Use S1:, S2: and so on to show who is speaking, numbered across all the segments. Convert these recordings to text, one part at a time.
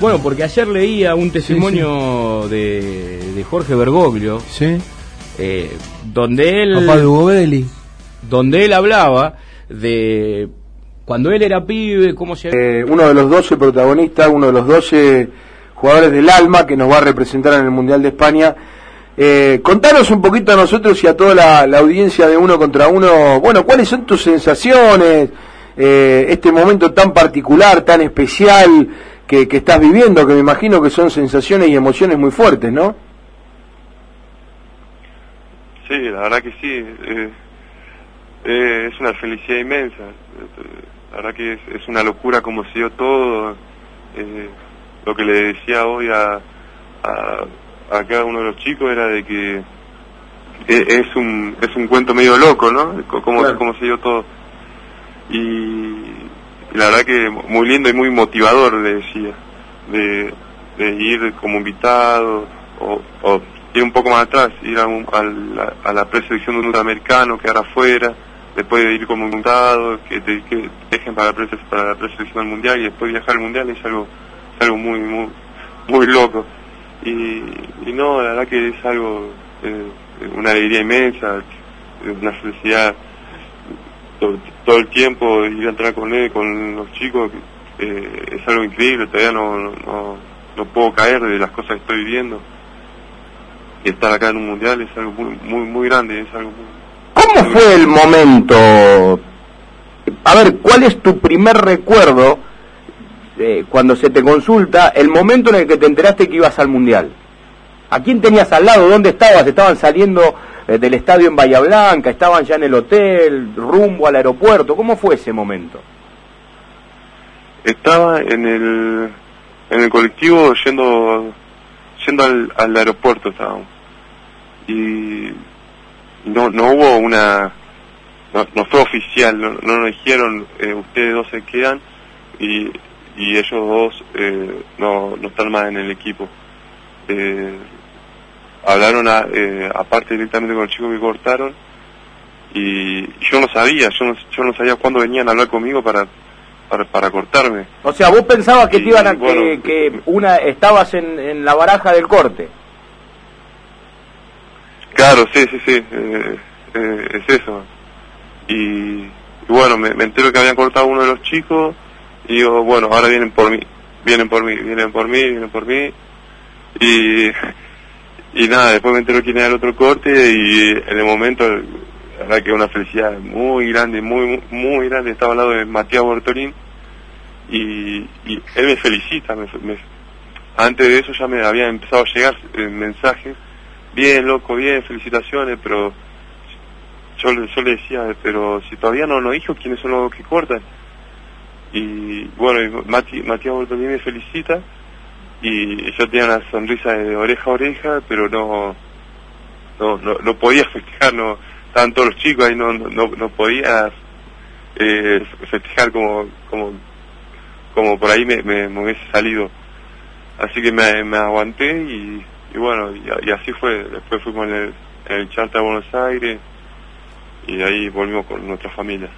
S1: Bueno, porque ayer leía un testimonio De, de Jorge Bergoglio,
S2: Sí.
S1: eh, donde él
S2: Papá de Hugo Belli.
S1: donde él hablaba de cuando él era pibe, cómo se
S3: Eh, uno de los 12 protagonistas, uno de los 12 jugadores del alma que nos va a representar en el Mundial de España. Eh, contanos un poquito a nosotros y a toda la, la audiencia de uno contra uno, bueno, ¿cuáles son tus sensaciones? Eh, este momento tan particular, tan especial que, que estás viviendo, que me imagino que son sensaciones y emociones muy fuertes, ¿no?
S4: Sí, la verdad que sí. eh, eh, es una felicidad inmensa. La verdad que es, es una locura como se dio todo. Eh, lo que le decía hoy a, a, a cada uno de los chicos era de que es un es un cuento medio loco, ¿no? Cómo,
S3: Claro.
S4: cómo se dio todo. Y, y la verdad que muy lindo y muy motivador, le decía, de, ir como invitado o, ir un poco más atrás, ir a, un- a la, a la preselección de un norteamericano, quedar afuera, después de ir como invitado, que te dejen para la, prese- para la preselección del mundial y después viajar al mundial es algo, es algo muy, muy, muy loco. Y, y no, la verdad que es algo, eh, una alegría inmensa, una felicidad todo, todo el tiempo ir a entrar con él, con los chicos, eh, es algo increíble, todavía no, no, no, no puedo caer de las cosas que estoy viviendo. Y estar acá en un mundial es algo muy, muy, muy grande, es algo muy...
S3: ¿Cómo fue el momento? A ver, ¿cuál es tu primer recuerdo eh, cuando se te consulta el momento en el que te enteraste que ibas al Mundial? ¿A quién tenías al lado? ¿Dónde estabas? ¿Estaban saliendo eh, del estadio en Bahía Blanca? ¿Estaban ya en el hotel? ¿Rumbo al aeropuerto? ¿Cómo fue ese momento?
S4: Estaba en el, en el colectivo yendo, yendo al, aeropuerto estábamos. Y no, no hubo una, no, no fue oficial, no, no nos dijeron, eh, ustedes dos se quedan y, y ellos dos eh, no, no están más en el equipo. Eh, hablaron a- eh, aparte directamente con el chico que cortaron y yo no sabía, yo no, yo no sabía cuándo venían a hablar conmigo para, para, para cortarme.
S3: O sea, vos pensabas que te iban a,
S4: bueno,
S3: que, que una estabas en, en la baraja del corte.
S4: Claro, sí, sí, sí, eh, eh, es eso. Y, y bueno, me, me entero que habían cortado uno de los chicos y digo, bueno, ahora vienen por mí, vienen por mí, vienen por mí, vienen por mí. Y, y nada, después me entero quién era el otro corte y en el momento, la que una felicidad muy grande, muy, muy, grande. Estaba al lado de Matías Bortolín y, él me felicita. Me, antes de eso ya me habían empezado a llegar eh, mensajes bien loco, bien, felicitaciones, pero yo, yo le decía, pero si todavía no nos dijo quiénes son los que cortan. Y bueno, Matías Bortolini me felicita y yo tenía una sonrisa de oreja a oreja, pero no no, no, no podía festejar, no estaban todos los chicos ahí, no, no, no- podía eh, festejar como, como, como por ahí me, me, hubiese salido. Así que me, me aguanté y, y bueno, y, así fue. Después fuimos en el, en el charter a Buenos Aires y de ahí volvimos con nuestra familia.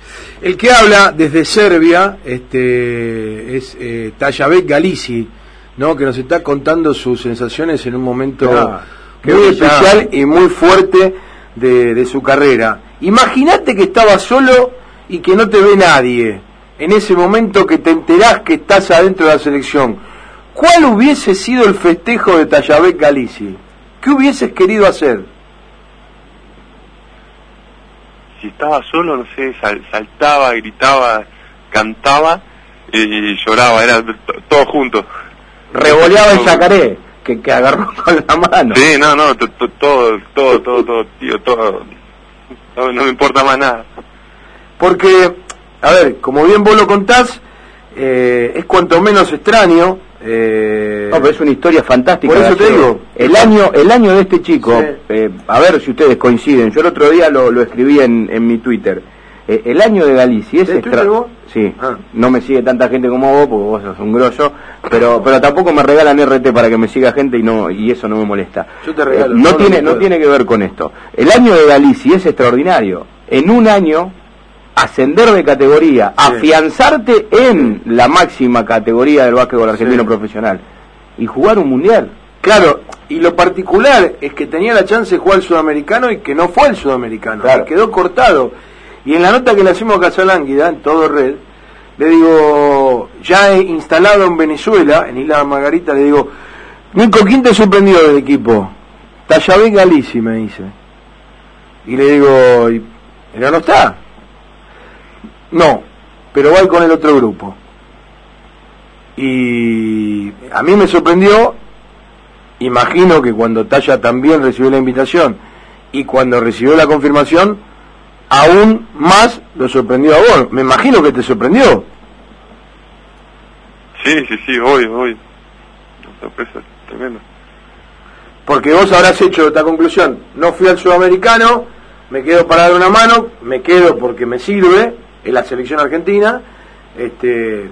S3: El que habla desde Serbia este, es eh, Tayabek Galici, ¿no? que nos está contando sus sensaciones en un momento muy especial y muy fuerte de, de su carrera. Imagínate que estabas solo y que no te ve nadie. En ese momento que te enterás que estás adentro de la selección. ¿Cuál hubiese sido el festejo de Tayabek Galici? ¿Qué hubieses querido hacer?
S4: Si estaba solo, no sé, sal- saltaba, gritaba, cantaba y lloraba, era todo junto.
S3: Revoleaba el yacaré, que, que agarró con la mano.
S4: Sí, no, no, todo, todo, todo, todo, tío, todo. No, no me importa más nada.
S3: Porque, a ver, como bien vos lo contás, eh, es cuanto menos extraño. eh,
S1: No, pero es una historia fantástica.
S3: Por eso te digo.
S1: El año, el año de este chico,
S3: Sí.
S1: eh, a ver si ustedes coinciden. Yo el otro día lo, lo escribí en, en mi Twitter. Eh, el año de Galicia es
S3: ¿De
S1: extra-
S3: vos?
S1: Sí.
S3: Ah.
S1: No me sigue tanta gente como vos, porque vos sos un grollo. Pero, pero tampoco me regalan RT para que me siga gente y no y eso no me molesta.
S3: Yo te regalo
S1: Eh, no tiene no tiene que ver con esto. El año de Galicia es extraordinario. En un año ascender de categoría, afianzarte en la máxima categoría del básquetbol argentino profesional y jugar un mundial.
S3: Claro, y lo particular es que tenía la chance de jugar el sudamericano y que no fue el sudamericano, quedó cortado. Y en la nota que le hacemos a Casalánguida, en todo red, le digo, ya he instalado en Venezuela, en Isla Margarita, le digo, Nico, ¿quién te sorprendió del equipo? Tallavé Galici, me dice. Y le digo, ¿pero no está? No, pero va con el otro grupo. Y a mí me sorprendió, imagino que cuando Talla también recibió la invitación y cuando recibió la confirmación, aún más lo sorprendió a vos. Me imagino que te sorprendió.
S4: Sí, sí, sí, hoy, hoy. Una sorpresa tremenda.
S3: Porque vos habrás hecho esta conclusión. No fui al sudamericano, me quedo para dar una mano, me quedo porque me sirve en la selección argentina. Este,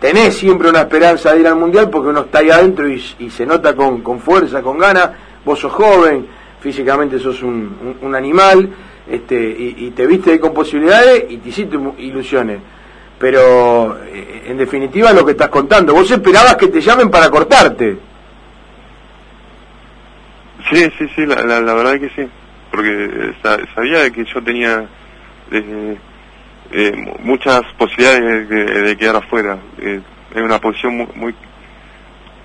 S3: tenés siempre una esperanza de ir al mundial porque uno está ahí adentro y, se nota con, con, fuerza, con ganas. Vos sos joven, físicamente sos un, un animal este, y, te viste con posibilidades y te hiciste ilusiones. Pero eh, en definitiva lo que estás contando, vos esperabas que te llamen para cortarte.
S4: Sí, sí, sí, la, la, verdad que sí, porque sabía que yo tenía eh, eh, muchas posibilidades de, quedar afuera. es una posición muy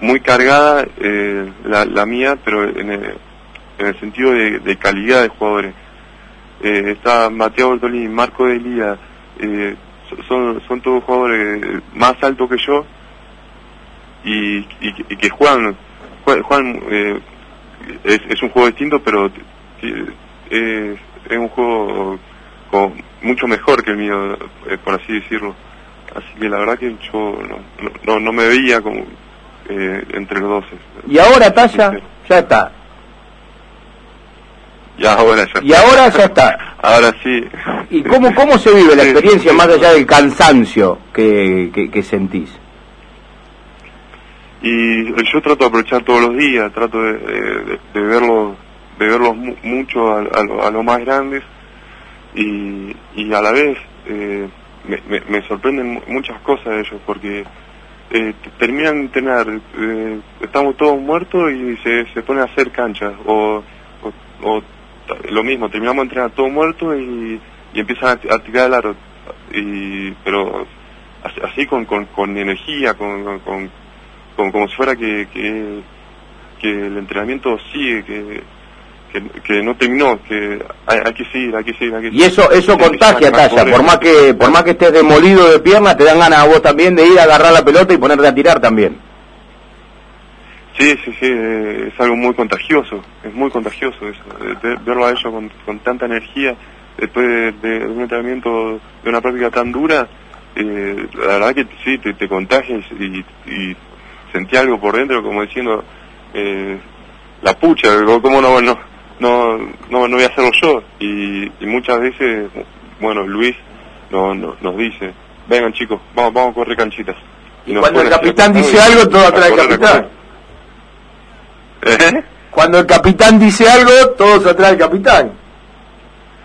S4: muy, cargada la, la, mía, pero en el, en el sentido de, de calidad de jugadores eh, está Mateo Bortolini, Marco de Lía, eh, son, son todos jugadores más altos que yo y, que juegan, juegan eh, es, un juego distinto, pero es, un juego mucho mejor que el mío, eh, por así decirlo. Así que la verdad que yo no, no, me veía como entre los dos.
S1: Y ahora Talla, ya está,
S4: y ahora ya
S1: Y ahora ya está.
S4: Ahora sí.
S1: ¿Y cómo, cómo se vive la experiencia más allá del cansancio que, que, sentís?
S4: Y yo trato de aprovechar todos los días, trato de, de, verlos de verlos mucho a, a, lo, más grandes y, y a la vez eh, me, me, sorprenden muchas cosas de ellos porque eh, terminan de entrenar, eh, estamos todos muertos y se, se ponen a hacer canchas o, o lo mismo, terminamos de entrenar todo muerto y, y empiezan a, tirar el aro. Y, pero así, con, con, con, energía, con, con, como si fuera que, que, que el entrenamiento sigue, que, que, no terminó, que hay, que seguir, hay que seguir, hay que
S1: Y eso, eso contagia, Talla, por más que, por más que estés demolido de piernas, te dan ganas a vos también de ir a agarrar la pelota y ponerte a tirar también.
S4: Sí, sí, sí, eh, es algo muy contagioso, es muy contagioso eso, verlo a ellos con, tanta energía después de, un entrenamiento, de una práctica tan dura, eh, la verdad que sí, te, te contagias y, y, sentí algo por dentro como diciendo, eh, la pucha, ¿cómo no, no, no, no, no voy a hacerlo yo? Y, muchas veces, bueno, Luis no, nos dice, vengan chicos, vamos, vamos a correr canchitas.
S3: Y, cuando el capitán dice algo, todo atrás del capitán. ¿Eh? Cuando el capitán dice algo, todos atrás del capitán.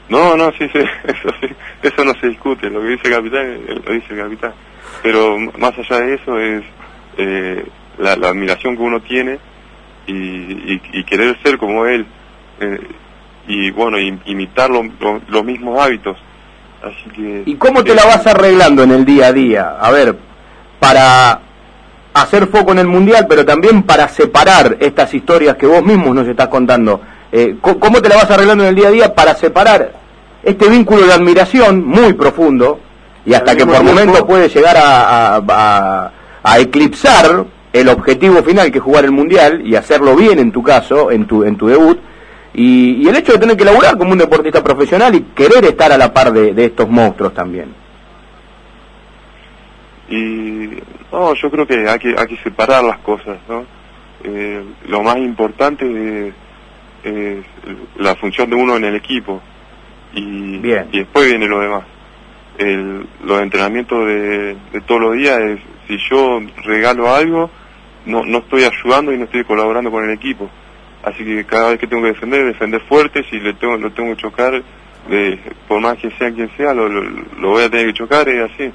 S4: No, no, sí, sí, eso sí, eso no se discute, lo que dice el capitán, lo dice el capitán. Pero más allá de eso es eh, la, admiración que uno tiene y, querer ser como él. Eh, y bueno, imitar los mismos hábitos. Así que,
S1: ¿Y cómo te la vas arreglando en el día a día? A ver, para hacer foco en el mundial, pero también para separar estas historias que vos mismos nos estás contando. Eh, ¿Cómo te la vas arreglando en el día a día para separar este vínculo de admiración muy profundo y hasta que por momentos puede llegar a, a, eclipsar el objetivo final que es jugar el mundial y hacerlo bien en tu caso, en tu, en tu debut, y, el hecho de tener que laburar como un deportista profesional y querer estar a la par de estos monstruos también?
S4: Y no, yo creo que hay que, hay que separar las cosas, ¿no? Eh, lo más importante es, la función de uno en el equipo y, y después viene lo demás. El, los entrenamientos de, de todos los días es, si yo regalo algo, no, no estoy ayudando y no estoy colaborando con el equipo. Así que cada vez que tengo que defender, defender fuerte, si le tengo, lo tengo que chocar, por más que sea quien sea, lo, lo, voy a tener que chocar, es así.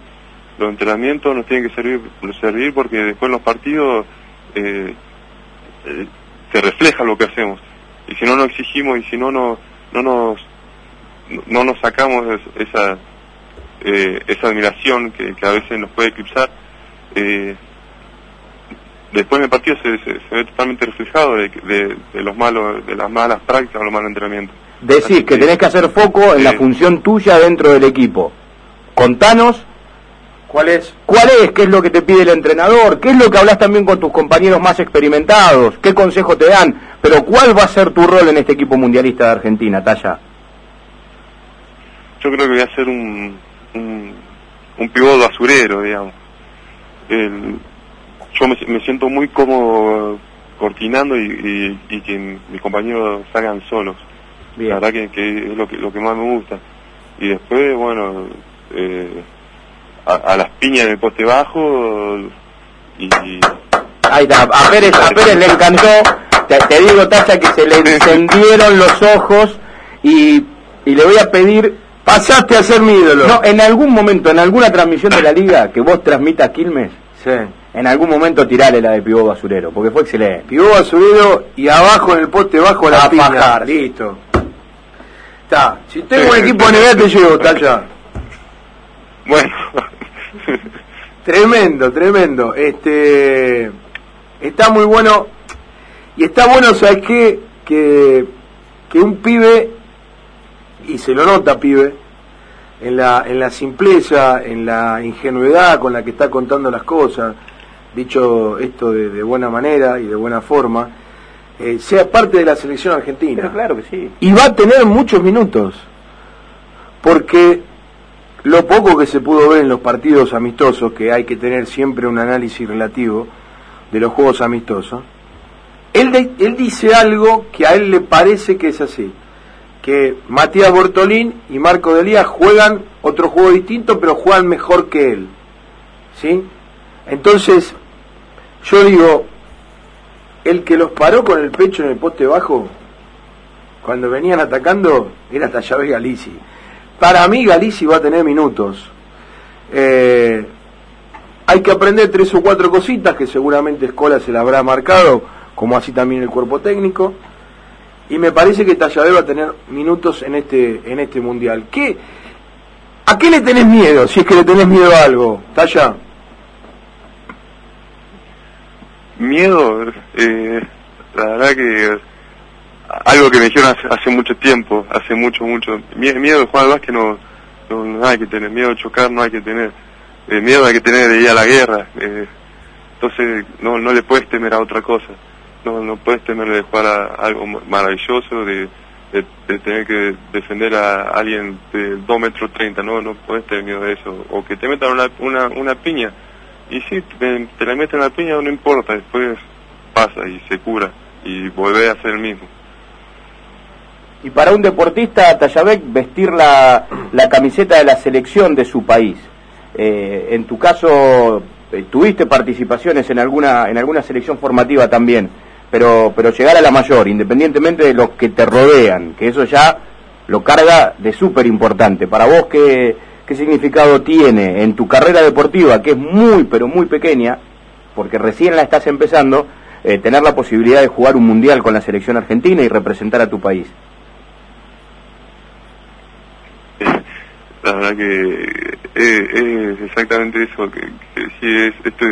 S4: Los entrenamientos nos tienen que servir, servir porque después en los partidos eh, eh, se refleja lo que hacemos. Y si no nos exigimos y si no, no, no, nos, no nos sacamos esa, eh, esa admiración que, a veces nos puede eclipsar, después en el partido se, se, ve totalmente reflejado de, de, los malos, de las malas prácticas o los malos entrenamientos.
S1: Decís que tenés que hacer foco en la función tuya dentro del equipo. Contanos ¿Cuál es? ¿Cuál es? ¿Qué es lo que te pide el entrenador? ¿Qué es lo que hablas también con tus compañeros más experimentados? ¿Qué consejo te dan? Pero ¿cuál va a ser tu rol en este equipo mundialista de Argentina, Talla?
S4: Yo creo que voy a ser un, un, un pivot basurero, digamos. yo me, siento muy cómodo cortinando y, que mis compañeros salgan solos. La verdad que, es lo que, lo que más me gusta. Y después, bueno, eh, a, las piñas del poste bajo y...
S1: Ahí está, a Pérez, a Pérez le encantó, te, digo Tacha que se le encendieron los ojos y, y le voy a pedir
S3: Pasaste a ser mi ídolo.
S1: No, en algún momento, en alguna transmisión de la liga que vos transmitas Quilmes, sí. en algún momento tirale la de Pibó Basurero, porque fue excelente.
S3: Pibó Basurero y abajo en el poste bajo la piña. Listo. Está. Si tengo un equipo nivel te llevo, Tacha.
S4: Bueno.
S3: tremendo, tremendo. Este está muy bueno y está bueno, ¿sabes qué? Que que un pibe y se lo nota, pibe, en la en la simpleza, en la ingenuidad con la que está contando las cosas, dicho esto de, buena manera y de buena forma, eh, sea parte de la selección argentina.
S1: claro que sí.
S3: Y va a tener muchos minutos, porque lo poco que se pudo ver en los partidos amistosos, que hay que tener siempre un análisis relativo de los juegos amistosos, él, él dice algo que a él le parece que es así, que Matías Bortolín y Marco Delía juegan otro juego distinto, pero juegan mejor que él. ¿Sí? Entonces, yo digo, el que los paró con el pecho en el poste bajo, cuando venían atacando, era Tallavé Galici para mí Galici va a tener minutos. Eh, hay que aprender tres o cuatro cositas que seguramente Escola se la habrá marcado, como así también el cuerpo técnico. Y me parece que Tallavé va a tener minutos en este, en este mundial. ¿Qué, ¿A qué le tenés miedo? Si es que le tenés miedo a algo, Talla.
S4: Miedo, eh, la verdad que algo que me dijeron hace, mucho tiempo, hace mucho, mucho. Miedo de jugar al básquet no, no, hay que tener, miedo de chocar no hay que tener, eh, miedo hay que tener de ir a la guerra. Eh, entonces no, no le puedes temer a otra cosa, no, no puedes temer de jugar a algo maravilloso, de, de, tener que defender a alguien de 2 metros 30, no, no puedes tener miedo de eso, o que te metan una, una, una piña. Y si te, la meten la piña no importa, después pasa y se cura y volvés a ser el mismo.
S1: Y para un deportista, Tayabek, vestir la, camiseta de la selección de su país. Eh, en tu caso, eh, tuviste participaciones en alguna, en alguna selección formativa también, pero, pero llegar a la mayor, independientemente de los que te rodean, que eso ya lo carga de súper importante. Para vos, ¿qué, ¿qué significado tiene en tu carrera deportiva, que es muy, pero muy pequeña, porque recién la estás empezando, eh, tener la posibilidad de jugar un mundial con la selección argentina y representar a tu país?
S4: La verdad que es, exactamente eso, que, sí es, esto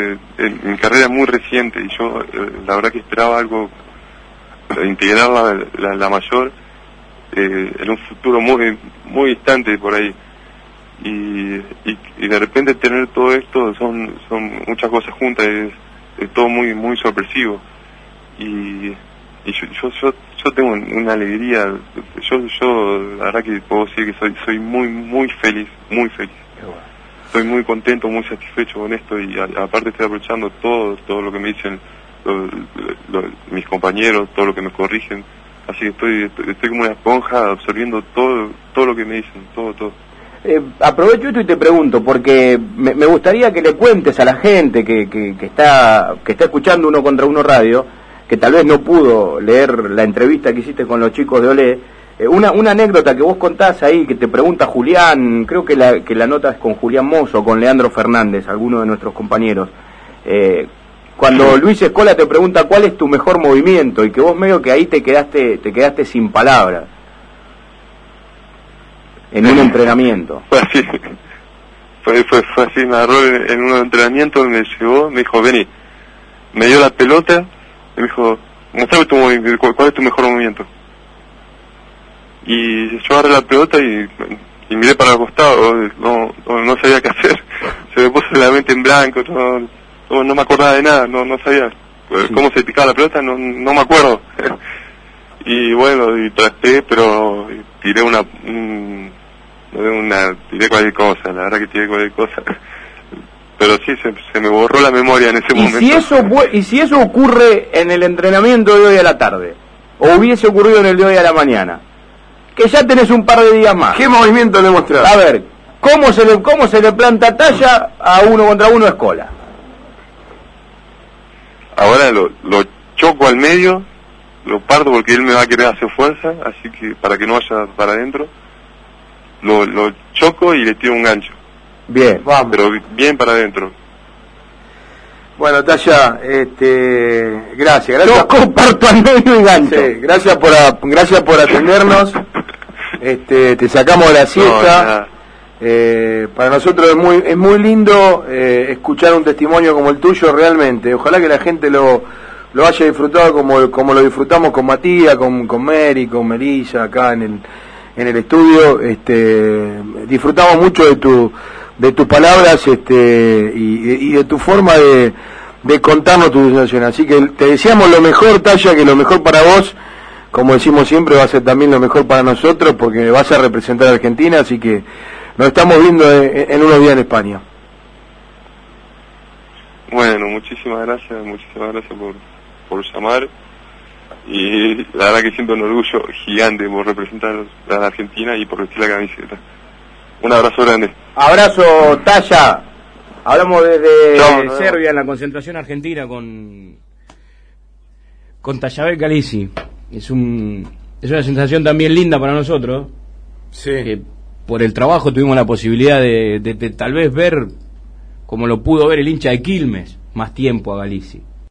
S4: mi carrera es muy reciente y yo eh, la verdad que esperaba algo, integrar la, la, mayor eh, en un futuro muy muy distante por ahí. Y, y, de repente tener todo esto son son muchas cosas juntas, es, es todo muy muy sorpresivo. Y y yo, yo, yo, tengo una alegría, yo, yo la verdad que puedo decir que soy, soy muy, muy feliz, muy feliz. Estoy muy contento, muy satisfecho con esto y aparte estoy aprovechando todo, todo lo que me dicen mis compañeros, todo lo que me corrigen. Así que estoy, estoy, como una esponja absorbiendo todo, todo lo que me dicen, todo, todo.
S1: Eh, aprovecho esto y te pregunto, porque me, me, gustaría que le cuentes a la gente que, que, que, está, que está escuchando uno contra uno radio, que tal vez no pudo leer la entrevista que hiciste con los chicos de Olé, Eh, una, una anécdota que vos contás ahí, que te pregunta Julián, creo que la, que la nota es con Julián Mozo o con Leandro Fernández, alguno de nuestros compañeros. Eh, cuando Luis Escola te pregunta cuál es tu mejor movimiento y que vos medio que ahí te quedaste, te quedaste sin palabras. En un entrenamiento.
S4: Fue así, fue, fue, fue así, me agarró en, en un entrenamiento, me llegó, me dijo, vení, me dio la pelota, y me dijo, mostrame tu movimiento, cuál, es tu mejor movimiento. Y yo agarré la pelota y, y miré para el costado, no, no, no sabía qué hacer, se me puso la mente en blanco, no, no, no me acordaba de nada, no, no sabía pues,
S1: Sí.
S4: cómo se picaba la pelota, no, no me acuerdo. y bueno, y traté, pero tiré una, un- una, tiré cualquier cosa, la verdad que tiré cualquier cosa. Pero sí, se, se me borró la memoria en ese
S1: Y
S4: momento.
S1: si, eso, y si eso ocurre en el entrenamiento de hoy a la tarde, o hubiese ocurrido en el de hoy a la mañana, que ya tenés un par de días más.
S3: ¿Qué movimiento le mostrás?
S1: A ver, ¿cómo se le, cómo se le planta talla a uno contra uno a Escola?
S4: Ahora lo, lo choco al medio, lo parto porque él me va a querer hacer fuerza, así que para que no vaya para adentro, lo, lo choco y le tiro un gancho,
S1: Bien.
S3: Vamos.
S4: pero bien para adentro.
S3: Bueno, Taya, este, gracias, gracias.
S1: Yo comparto al medio y gancho.
S3: Sí, gracias por a- gracias por atendernos. Este, te sacamos de la siesta. Eh, para nosotros es muy es muy lindo eh, escuchar un testimonio como el tuyo realmente. Ojalá que la gente lo lo haya disfrutado como como lo disfrutamos con Matías, con con Mary, con Melissa acá en el en el estudio. Este, disfrutamos mucho de tu de tus palabras este y, y de tu forma de de contarnos tu sensación. Así que te deseamos lo mejor, Talla, que lo mejor para vos como decimos siempre, va a ser también lo mejor para nosotros porque vas a representar a Argentina, así que nos estamos viendo en, en unos días en España.
S4: Bueno, muchísimas gracias, muchísimas gracias por, por llamar. Y la verdad que siento un orgullo gigante por representar a la Argentina y por vestir la camiseta. Un abrazo grande.
S1: Abrazo, Talla. Hablamos desde Serbia en la concentración argentina con con Tayabel Calisi. Es un es una sensación también linda para nosotros. que por el trabajo tuvimos la posibilidad de, de- de tal vez ver como lo pudo ver el hincha de Quilmes más tiempo a Galici.